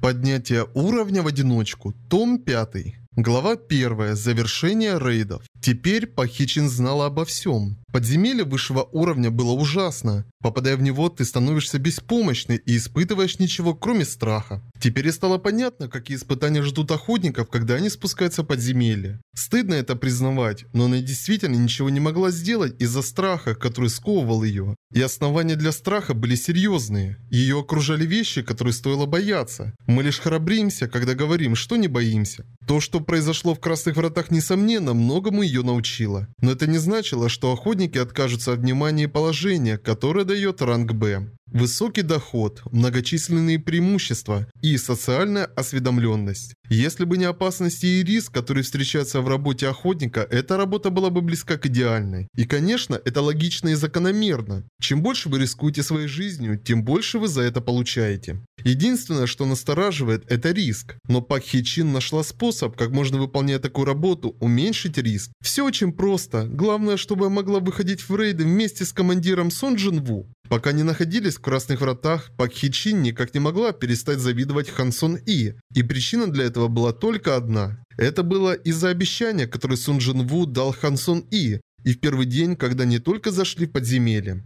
Поднятие уровня в одиночку. Том 5. Глава 1. Завершение рейдов. Теперь Пахичин знала обо всем. Подземелье высшего уровня было ужасно. Попадая в него, ты становишься беспомощной и испытываешь ничего, кроме страха. Теперь и стало понятно, какие испытания ждут охотников, когда они спускаются в подземелье. Стыдно это признавать, но она действительно ничего не могла сделать из-за страха, который сковывал ее. И основания для страха были серьезные. Ее окружали вещи, которые стоило бояться. Мы лишь храбримся, когда говорим, что не боимся. То, что произошло в Красных Вратах, несомненно, многому ее научило. Но это не значило, что охотники откажутся от внимания и положения, которое дает ранг Б. Высокий доход, многочисленные преимущества и социальная осведомленность. Если бы не опасности и риск, которые встречаются в работе охотника, эта работа была бы близка к идеальной. И конечно, это логично и закономерно. Чем больше вы рискуете своей жизнью, тем больше вы за это получаете. Единственное, что настораживает, это риск. Но Пак Хи Чин нашла способ, как можно выполняя такую работу, уменьшить риск. Все очень просто. Главное, чтобы я могла выходить в рейды вместе с командиром Сон Джин Ву. Пока не находились в Красных Вратах, Пак Хи Чин никак не могла перестать завидовать Хан Сон И. И причина для этого была только одна. Это было из-за обещания, которое Сун Джин Ву дал Хан Сон И. И в первый день, когда они только зашли в подземелье.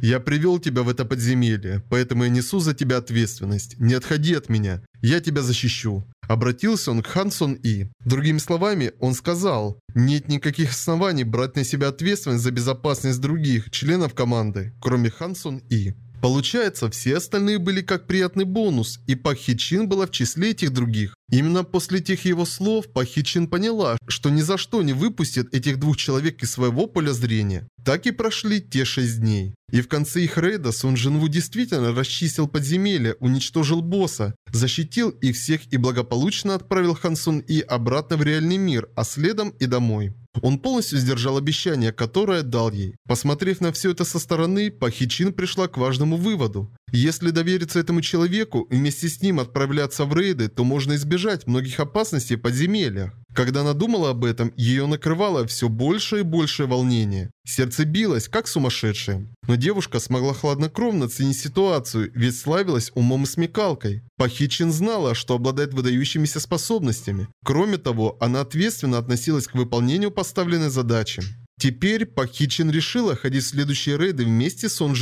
«Я привел тебя в это подземелье, поэтому я несу за тебя ответственность. Не отходи от меня. Я тебя защищу». Обратился он к Хан Сон И. Другими словами, он сказал, нет никаких оснований брать на себя ответственность за безопасность других членов команды, кроме Хан Сон И. Получается, все остальные были как приятный бонус, и Пак была в числе этих других. Именно после тех его слов Пак поняла, что ни за что не выпустит этих двух человек из своего поля зрения. Так и прошли те шесть дней. И в конце их рейда Сун Джинву действительно расчистил подземелье, уничтожил босса, защитил их всех и благополучно отправил Хан Сун И обратно в реальный мир, а следом и домой. Он полностью сдержал обещание, которое дал ей. Посмотрев на все это со стороны, Пахичин пришла к важному выводу. Если довериться этому человеку и вместе с ним отправляться в рейды, то можно избежать многих опасностей в подземельях. Когда она думала об этом, ее накрывало все больше и большее волнение. Сердце билось, как сумасшедшее. Но девушка смогла хладнокровно оценить ситуацию, ведь славилась умом и смекалкой. Пахичин знала, что обладает выдающимися способностями. Кроме того, она ответственно относилась к выполнению поставленной задачи. Теперь Пак Хичин решила ходить в следующие рейды вместе с Он.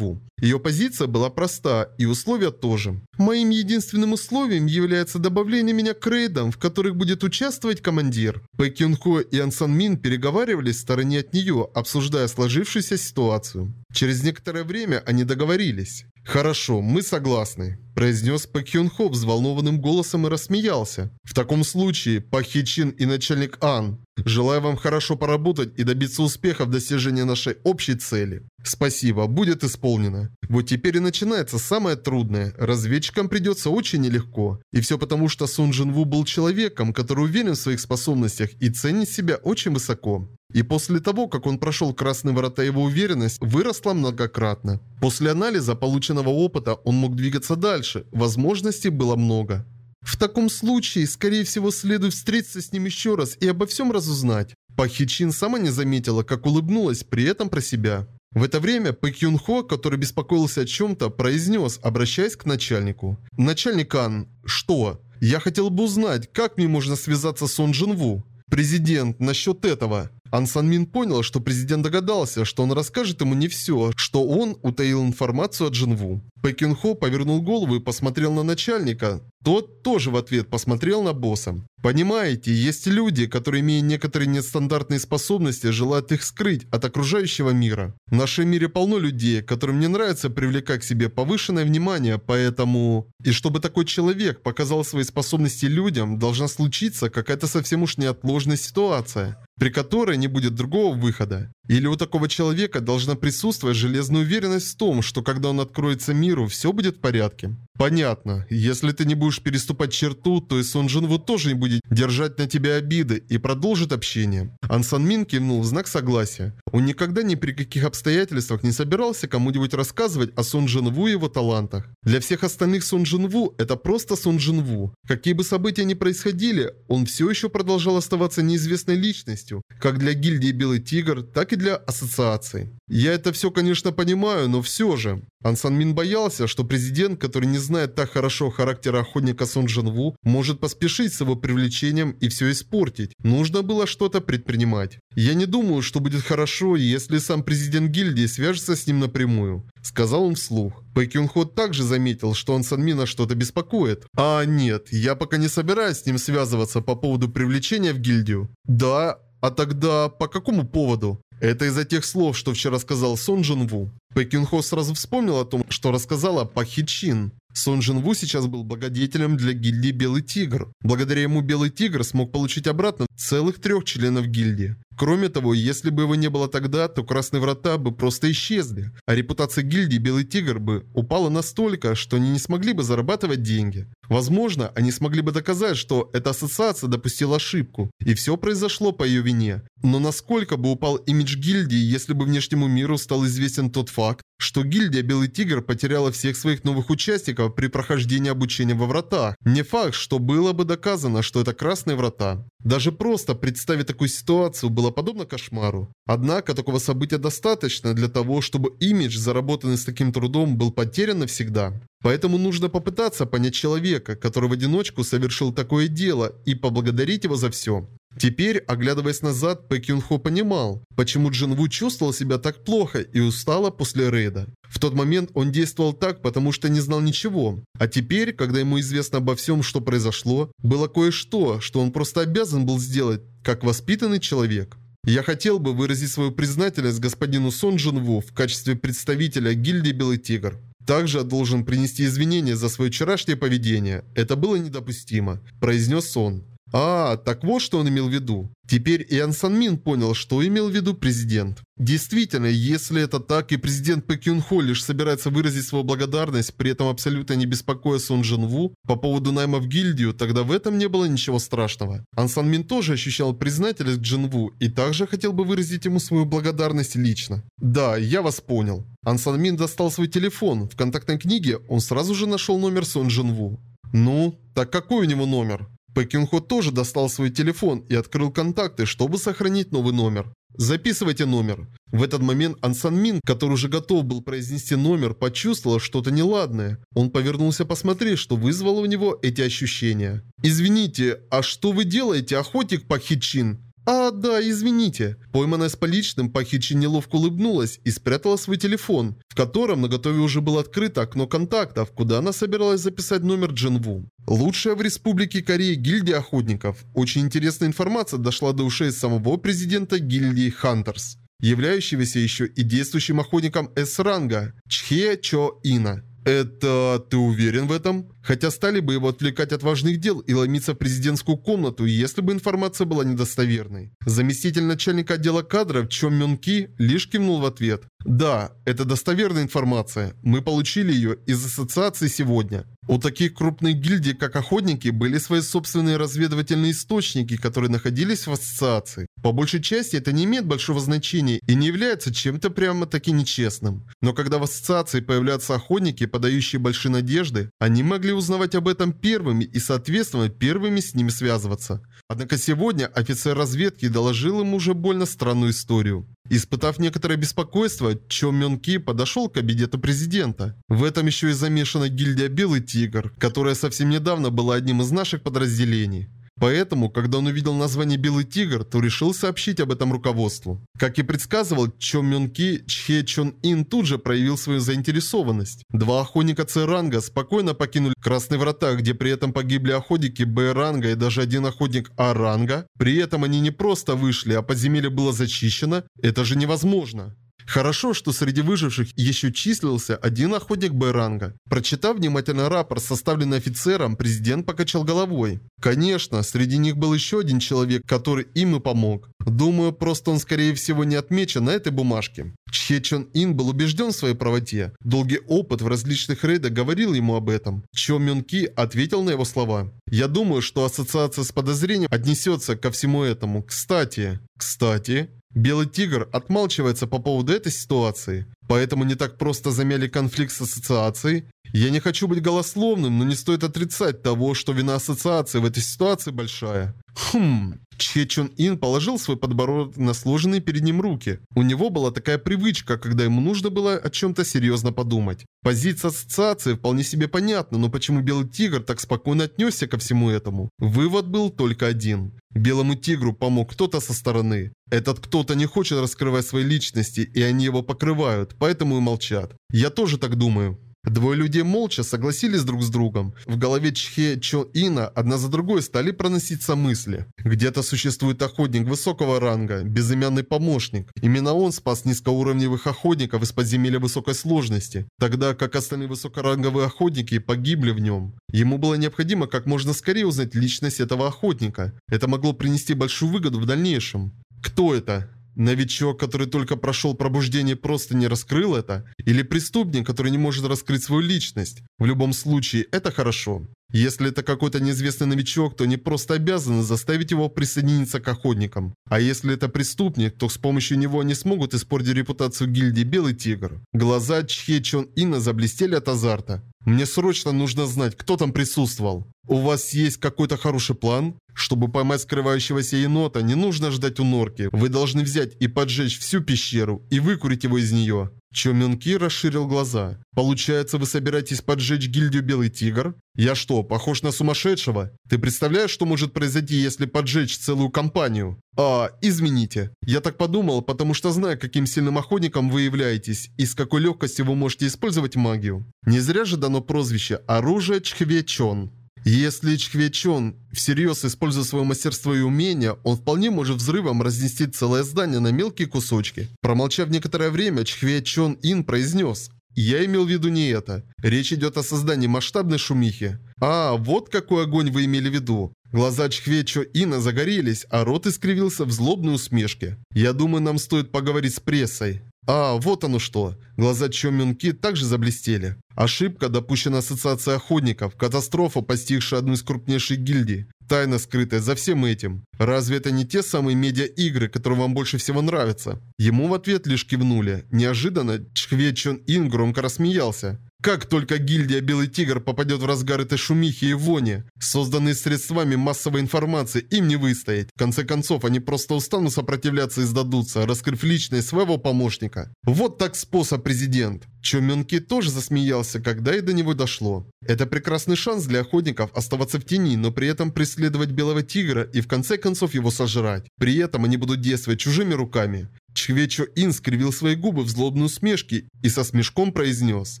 Ее позиция была проста, и условия тоже. Моим единственным условием является добавление меня к рейдам, в которых будет участвовать командир. Пэк Юн Хо и Ан Сан Мин переговаривались в стороне от нее, обсуждая сложившуюся ситуацию. Через некоторое время они договорились. «Хорошо, мы согласны», – произнес Пак Хён Хо взволнованным голосом и рассмеялся. «В таком случае, Пак Хи Чин и начальник Ан, желаю вам хорошо поработать и добиться успеха в достижении нашей общей цели. Спасибо, будет исполнено. Вот теперь и начинается самое трудное. Разведчикам придется очень нелегко. И все потому, что Сун Джин Ву был человеком, который уверен в своих способностях и ценит себя очень высоко. И после того, как он прошел красные ворота, его уверенность выросла многократно. После анализа полученного опыта он мог двигаться дальше, возможностей было много. В таком случае, скорее всего, следует встретиться с ним еще раз и обо всем разузнать. Пахичин сама не заметила, как улыбнулась при этом про себя. В это время Пэк Юн Хо, который беспокоился о чем-то, произнес, обращаясь к начальнику. «Начальник Ан, что? Я хотел бы узнать, как мне можно связаться с Он Джин Ву?» «Президент, насчет этого». Ан Сан Мин понял, что президент догадался, что он расскажет ему не все, что он утаил информацию от Джинву. Пэкин Хо повернул голову и посмотрел на начальника. Тот тоже в ответ посмотрел на босса. Понимаете, есть люди, которые, имея некоторые нестандартные способности, желают их скрыть от окружающего мира. В нашем мире полно людей, которым не нравится привлекать к себе повышенное внимание, поэтому... И чтобы такой человек показал свои способности людям, должна случиться какая-то совсем уж неотложная ситуация при которой не будет другого выхода. Или у такого человека должна присутствовать железная уверенность в том, что когда он откроется миру, все будет в порядке. Понятно. Если ты не будешь переступать черту, то и Сон Джинву тоже не будет держать на тебя обиды и продолжит общение. Ан Сан Мин кивнул в знак согласия. Он никогда ни при каких обстоятельствах не собирался кому-нибудь рассказывать о Сон Джинву и его талантах. Для всех остальных Сон Джинву это просто Сон Джинву. Какие бы события ни происходили, он все еще продолжал оставаться неизвестной личностью, как для гильдии Белый Тигр, так и для ассоциации. Я это все, конечно, понимаю, но все же. Ансан Мин боялся, что президент, который не знает так хорошо характера охотника Сон Джин Ву, может поспешить с его привлечением и все испортить. Нужно было что-то предпринимать. Я не думаю, что будет хорошо, если сам президент гильдии свяжется с ним напрямую. Сказал он вслух. Пэй Кюн также заметил, что он Санмина что-то беспокоит. А нет, я пока не собираюсь с ним связываться по поводу привлечения в гильдию. Да, а тогда по какому поводу? Это из-за тех слов, что вчера сказал Сон Джин Ву. Пэй Кюн Хо сразу вспомнил о том, что рассказала Пахи Чин. Сон Джин Ву сейчас был благодетелем для гильдии Белый Тигр. Благодаря ему Белый Тигр смог получить обратно целых трех членов гильдии. Кроме того, если бы его не было тогда, то Красные Врата бы просто исчезли, а репутация гильдии Белый Тигр бы упала настолько, что они не смогли бы зарабатывать деньги. Возможно, они смогли бы доказать, что эта ассоциация допустила ошибку, и все произошло по ее вине. Но насколько бы упал имидж гильдии, если бы внешнему миру стал известен тот факт, что гильдия Белый Тигр потеряла всех своих новых участников при прохождении обучения во вратах. Не факт, что было бы доказано, что это Красные Врата. Даже просто представить такую ситуацию было подобно кошмару. Однако такого события достаточно для того, чтобы имидж, заработанный с таким трудом, был потерян навсегда. Поэтому нужно попытаться понять человека, который в одиночку совершил такое дело, и поблагодарить его за все. Теперь, оглядываясь назад, Пэ Кюн Хо понимал, почему Джин Ву чувствовал себя так плохо и устало после рейда. В тот момент он действовал так, потому что не знал ничего. А теперь, когда ему известно обо всем, что произошло, было кое-что, что он просто обязан был сделать, как воспитанный человек. Я хотел бы выразить свою признательность господину Сон Джин Ву в качестве представителя гильдии Белый Тигр. Также должен принести извинения за свое вчерашнее поведение. Это было недопустимо, произнес он. А, так вот что он имел в виду. Теперь Иан Санмин понял, что имел в виду президент. Действительно, если это так, и президент Пэ Кюн Хо лишь собирается выразить свою благодарность, при этом абсолютно не беспокоя Сон Джин Ву по поводу найма в гильдию, тогда в этом не было ничего страшного. Ан Сан Мин тоже ощущал признательность к Джин Ву и также хотел бы выразить ему свою благодарность лично. Да, я вас понял. Ан Сан Мин достал свой телефон. В контактной книге он сразу же нашел номер Сон Джин Ву. Ну, так какой у него номер? Пэкинхо тоже достал свой телефон и открыл контакты, чтобы сохранить новый номер. Записывайте номер. В этот момент Ансан Мин, который уже готов был произнести номер, почувствовал что-то неладное. Он повернулся посмотреть, что вызвало у него эти ощущения. «Извините, а что вы делаете, охотник Пахичин?» «А, да, извините». Пойманная с поличным, Пахичи неловко улыбнулась и спрятала свой телефон, в котором на готове уже было открыто окно контактов, куда она собиралась записать номер Джинву. Лучшая в Республике Корея гильдия охотников. Очень интересная информация дошла до ушей самого президента гильдии Хантерс, являющегося еще и действующим охотником С-ранга Чхе Чо Ина. Это ты уверен в этом? Хотя стали бы его отвлекать от важных дел и ломиться в президентскую комнату, если бы информация была недостоверной. Заместитель начальника отдела кадров Чон Мён Ки лишь кивнул в ответ. Да, это достоверная информация. Мы получили ее из ассоциации сегодня. У таких крупных гильдий, как охотники, были свои собственные разведывательные источники, которые находились в ассоциации. По большей части это не имеет большого значения и не является чем-то прямо-таки нечестным. Но когда в ассоциации появляются охотники, подающие большие надежды, они могли узнавать об этом первыми и, соответственно, первыми с ними связываться. Однако сегодня офицер разведки доложил им уже больно странную историю. Испытав некоторое беспокойство, Чо Мён Ки подошел к кабинету президента. В этом еще и замешана гильдия Белый Тигр, которая совсем недавно была одним из наших подразделений. Поэтому, когда он увидел название «Белый тигр», то решил сообщить об этом руководству. Как и предсказывал Чо Мён Ки, Чхе Чон Ин тут же проявил свою заинтересованность. Два охотника С-ранга спокойно покинули Красные Врата, где при этом погибли охотники Б-ранга и даже один охотник А-ранга. При этом они не просто вышли, а подземелье было зачищено. Это же невозможно. Хорошо, что среди выживших еще числился один охотник Б-ранга. Прочитав внимательно рапорт, составленный офицером, президент покачал головой. Конечно, среди них был еще один человек, который им и помог. Думаю, просто он скорее всего не отмечен на этой бумажке. Чхе Чон Ин был убежден в своей правоте. Долгий опыт в различных рейдах говорил ему об этом. Чо Мюн Ки ответил на его слова. Я думаю, что ассоциация с подозрением отнесется ко всему этому. Кстати, кстати, Белый тигр отмалчивается по поводу этой ситуации, поэтому не так просто замяли конфликт с ассоциацией. Я не хочу быть голословным, но не стоит отрицать того, что вина ассоциации в этой ситуации большая. Хм. Чхе Чон Ин положил свой подбородок на сложенные перед ним руки. У него была такая привычка, когда ему нужно было о чем-то серьезно подумать. Позиция ассоциации вполне себе понятна, но почему Белый Тигр так спокойно отнесся ко всему этому? Вывод был только один. Белому Тигру помог кто-то со стороны. Этот кто-то не хочет раскрывать свои личности, и они его покрывают, поэтому и молчат. Я тоже так думаю. Двое людей молча согласились друг с другом. В голове Чхе Чо Ина одна за другой стали проноситься мысли. Где-то существует охотник высокого ранга, безымянный помощник. Именно он спас низкоуровневых охотников из подземелья высокой сложности, тогда как остальные высокоранговые охотники погибли в нем. Ему было необходимо как можно скорее узнать личность этого охотника. Это могло принести большую выгоду в дальнейшем. Кто это? Новичок, который только прошел пробуждение, просто не раскрыл это? Или преступник, который не может раскрыть свою личность? В любом случае, это хорошо. Если это какой-то неизвестный новичок, то они просто обязаны заставить его присоединиться к охотникам. А если это преступник, то с помощью него они смогут испортить репутацию гильдии Белый Тигр. Глаза Чхе Чон Ина заблестели от азарта. Мне срочно нужно знать, кто там присутствовал. У вас есть какой-то хороший план? Чтобы поймать скрывающегося енота, не нужно ждать у норки. Вы должны взять и поджечь всю пещеру и выкурить его из нее. Чо Мюнки расширил глаза. «Получается, вы собираетесь поджечь гильдию Белый Тигр? Я что, похож на сумасшедшего? Ты представляешь, что может произойти, если поджечь целую компанию?» «А, извините. Я так подумал, потому что знаю, каким сильным охотником вы являетесь и с какой легкостью вы можете использовать магию. Не зря же дано прозвище «Оружие Чхвечон». Если Чхвечон всерьез использует свое мастерство и умения, он вполне может взрывом разнести целое здание на мелкие кусочки. Промолчав некоторое время, Чхвечон Ин произнес я имел в виду не это. Речь идет о создании масштабной шумихи. А, вот какой огонь вы имели в виду. Глаза Чхвечо Ина загорелись, а рот искривился в злобной усмешке. Я думаю, нам стоит поговорить с прессой. А, вот оно что. Глаза Чо Мюнки также заблестели. Ошибка, допущена Ассоциацией Охотников. Катастрофа, постигшая одну из крупнейших гильдий. Тайна, скрытая за всем этим. Разве это не те самые медиа-игры, которые вам больше всего нравятся? Ему в ответ лишь кивнули. Неожиданно Чхве Чон Ин громко рассмеялся. Как только гильдия Белый Тигр попадет в разгар этой шумихи и вони, созданные средствами массовой информации, им не выстоять. В конце концов, они просто устанут сопротивляться и сдадутся, раскрыв личность своего помощника. Вот так способ, президент. Чо Мюнки тоже засмеялся, когда и до него дошло. Это прекрасный шанс для охотников оставаться в тени, но при этом преследовать Белого Тигра и в конце концов его сожрать. При этом они будут действовать чужими руками. Чхвечо Ин скривил свои губы в злобной усмешке и со смешком произнес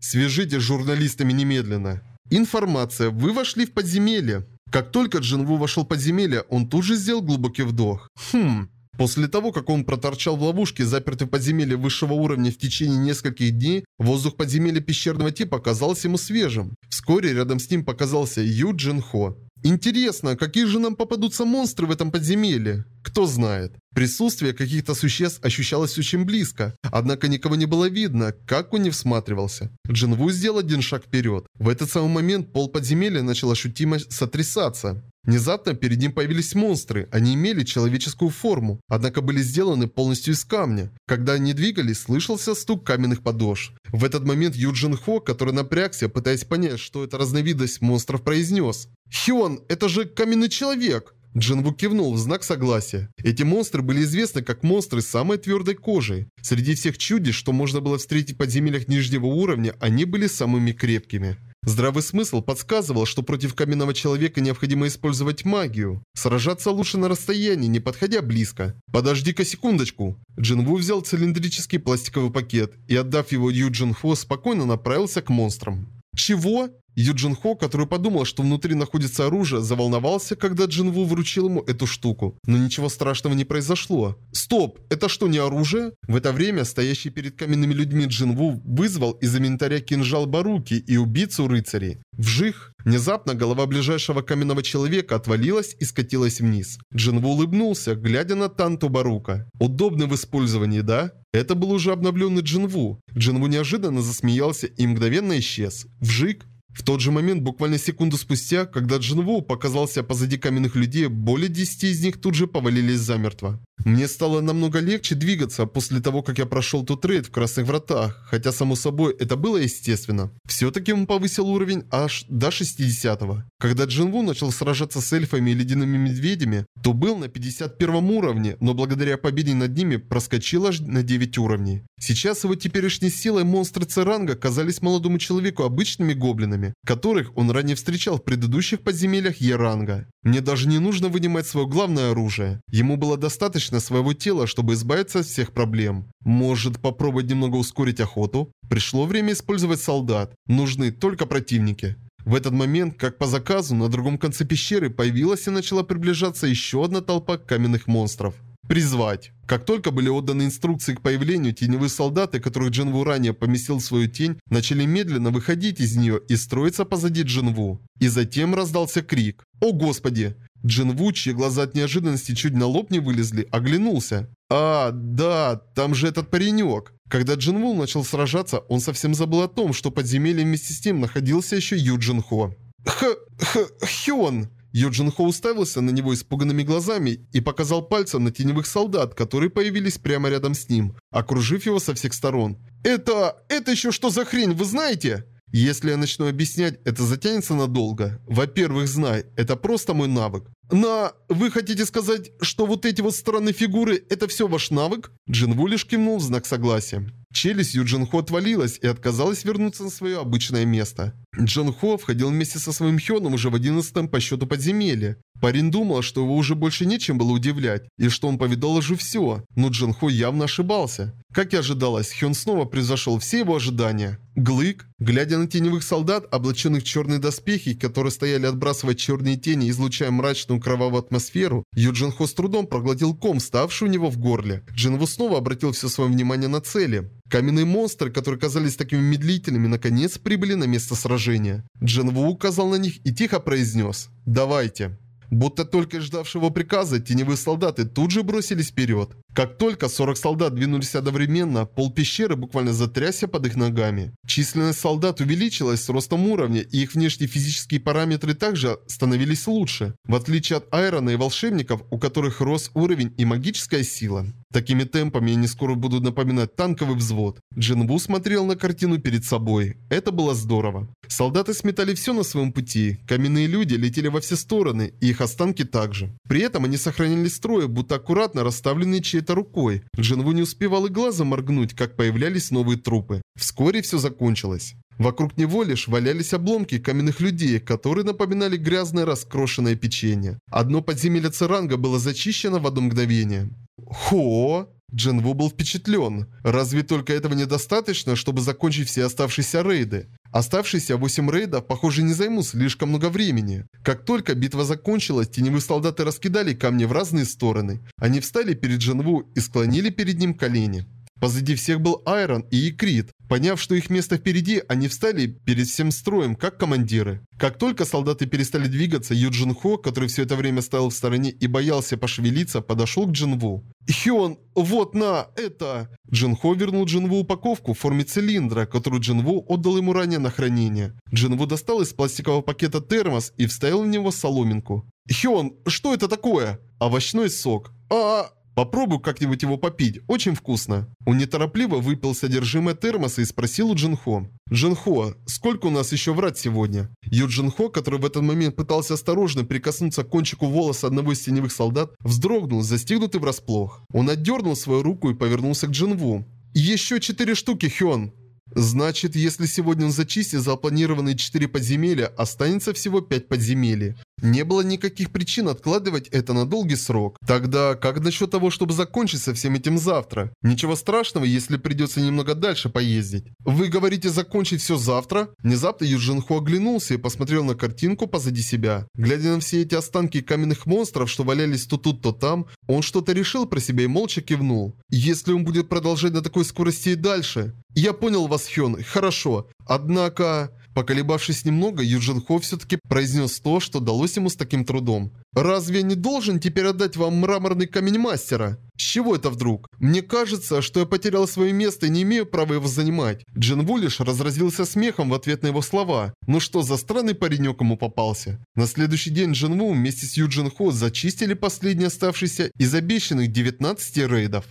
Свяжите с журналистами немедленно. Информация. Вы вошли в подземелье. Как только Джинву вошел в подземелье, он тут же сделал глубокий вдох. Хм. После того, как он проторчал в ловушке, запертый в подземелье высшего уровня в течение нескольких дней, воздух подземелья пещерного типа оказался ему свежим. Вскоре рядом с ним показался Ю Джин Хо. Интересно, какие же нам попадутся монстры в этом подземелье? Кто знает. Присутствие каких-то существ ощущалось очень близко, однако никого не было видно, как он не всматривался. Джинву сделал один шаг вперед. В этот самый момент пол подземелья начал ощутимо сотрясаться. Внезапно перед ним появились монстры. Они имели человеческую форму, однако были сделаны полностью из камня. Когда они двигались, слышался стук каменных подошв. В этот момент Юджин Хо, который напрягся, пытаясь понять, что это разновидность монстров, произнес. «Хион, это же каменный человек!» Джинву кивнул в знак согласия. Эти монстры были известны как монстры с самой твердой кожей. Среди всех чудищ, что можно было встретить в подземельях нижнего уровня, они были самыми крепкими. Здравый смысл подсказывал, что против каменного человека необходимо использовать магию. Сражаться лучше на расстоянии, не подходя близко. «Подожди-ка секундочку». Джинву взял цилиндрический пластиковый пакет и, отдав его Юджин Хо, спокойно направился к монстрам. «Чего?» Юджин Хо, который подумал, что внутри находится оружие, заволновался, когда Джин Ву вручил ему эту штуку. Но ничего страшного не произошло. Стоп, это что, не оружие? В это время стоящий перед каменными людьми Джин Ву вызвал из инвентаря кинжал Баруки и убийцу рыцарей. Вжих! Внезапно голова ближайшего каменного человека отвалилась и скатилась вниз. Джин Ву улыбнулся, глядя на Танту Барука. Удобный в использовании, да? Это был уже обновленный Джин Ву. Джин Ву неожиданно засмеялся и мгновенно исчез. Вжик! В тот же момент, буквально секунду спустя, когда Джинву показался позади каменных людей, более 10 из них тут же повалились замертво. Мне стало намного легче двигаться после того, как я прошел тот рейд в Красных Вратах, хотя, само собой, это было естественно. Все-таки он повысил уровень аж до 60 -го. Когда Джинву начал сражаться с эльфами и ледяными медведями, то был на 51 уровне, но благодаря победе над ними проскочил аж на 9 уровней. Сейчас его теперешней силой монстры Церанга казались молодому человеку обычными гоблинами, которых он ранее встречал в предыдущих подземельях Еранга. Мне даже не нужно вынимать свое главное оружие. Ему было достаточно своего тела, чтобы избавиться от всех проблем. Может попробовать немного ускорить охоту? Пришло время использовать солдат. Нужны только противники. В этот момент, как по заказу, на другом конце пещеры появилась и начала приближаться еще одна толпа каменных монстров. Призвать. Как только были отданы инструкции к появлению, теневые солдаты, которых Джинву ранее поместил в свою тень, начали медленно выходить из нее и строиться позади Джинву. И затем раздался крик. «О господи!» Джинву, чьи глаза от неожиданности чуть на лоб не вылезли, оглянулся. «А, да, там же этот паренек!» Когда Джинву начал сражаться, он совсем забыл о том, что подземелье вместе с ним находился еще Ю Джинхо. «Х... х... Хён!» Юджин Хо уставился на него испуганными глазами и показал пальцем на теневых солдат, которые появились прямо рядом с ним, окружив его со всех сторон. «Это... это еще что за хрень, вы знаете?» Если я начну объяснять, это затянется надолго. Во-первых, знай, это просто мой навык. На... Вы хотите сказать, что вот эти вот странные фигуры, это все ваш навык? Джинву лишь кивнул в знак согласия. Челюсть Юджин Хо отвалилась и отказалась вернуться на свое обычное место. Джон Хо входил вместе со своим Хёном уже в одиннадцатом по счету подземелье. Парень думал, что его уже больше нечем было удивлять, и что он повидал уже все, но Джон Хо явно ошибался. Как и ожидалось, Хён снова превзошел все его ожидания. Глык, глядя на теневых солдат, облаченных в черные доспехи, которые стояли отбрасывая черные тени, излучая мрачную кровавую атмосферу, Юджин Хо с трудом проглотил ком, ставший у него в горле. Джинву снова обратил все свое внимание на цели. Каменные монстры, которые казались такими медлительными, наконец прибыли на место сражения. Джинву указал на них и тихо произнес «Давайте». Будто только ждавшего приказа, теневые солдаты тут же бросились вперед. Как только 40 солдат двинулись одновременно, пол пещеры буквально затрясся под их ногами. Численность солдат увеличилась с ростом уровня, и их внешние физические параметры также становились лучше, в отличие от Айрона и волшебников, у которых рос уровень и магическая сила. Такими темпами они скоро будут напоминать танковый взвод. Джинву смотрел на картину перед собой. Это было здорово. Солдаты сметали все на своем пути. Каменные люди летели во все стороны, и их останки также. При этом они сохранили строй, будто аккуратно расставленные чьей-то рукой. Джинву не успевал и глазом моргнуть, как появлялись новые трупы. Вскоре все закончилось. Вокруг него лишь валялись обломки каменных людей, которые напоминали грязное раскрошенное печенье. Одно подземелье Церанга было зачищено в одно мгновение. Хо! Джинву был впечатлен. Разве только этого недостаточно, чтобы закончить все оставшиеся рейды? Оставшиеся 8 рейдов, похоже, не займут слишком много времени. Как только битва закончилась, теневые солдаты раскидали камни в разные стороны. Они встали перед Джинву и склонили перед ним колени. Позади всех был Айрон и Икрит. Поняв, что их место впереди, они встали перед всем строем, как командиры. Как только солдаты перестали двигаться, Юджин Хо, который все это время стоял в стороне и боялся пошевелиться, подошел к Джинву. «Хён, вот на, это...» Джин Хо вернул Джинву упаковку в форме цилиндра, которую Джинву отдал ему ранее на хранение. Джинву достал из пластикового пакета термос и вставил в него соломинку. «Хён, что это такое?» «Овощной сок». «А, Попробуй как-нибудь его попить, очень вкусно. Он неторопливо выпил содержимое термоса и спросил у Джинхо. «Джинхо, сколько у нас еще врать сегодня?» Ю Джинхо, который в этот момент пытался осторожно прикоснуться к кончику волоса одного из теневых солдат, вздрогнул, застигнутый врасплох. Он отдернул свою руку и повернулся к Джинву. «Еще четыре штуки, Хён!» Значит, если сегодня он зачистит запланированные 4 подземелья, останется всего 5 подземелий. Не было никаких причин откладывать это на долгий срок. Тогда как насчет того, чтобы закончить со всем этим завтра? Ничего страшного, если придется немного дальше поездить. Вы говорите закончить все завтра? Внезапно Юджин Хо оглянулся и посмотрел на картинку позади себя. Глядя на все эти останки каменных монстров, что валялись то тут, то там, он что-то решил про себя и молча кивнул. Если он будет продолжать на такой скорости и дальше, «Я понял вас, Хён, хорошо. Однако...» Поколебавшись немного, Юджин Хо все-таки произнес то, что далось ему с таким трудом. «Разве я не должен теперь отдать вам мраморный камень мастера?» С чего это вдруг? Мне кажется, что я потерял свое место и не имею права его занимать. Джин Ву лишь разразился смехом в ответ на его слова. Ну что за странный паренек ему попался? На следующий день Джин Ву вместе с Юджин Хо зачистили последние оставшиеся из обещанных 19 рейдов.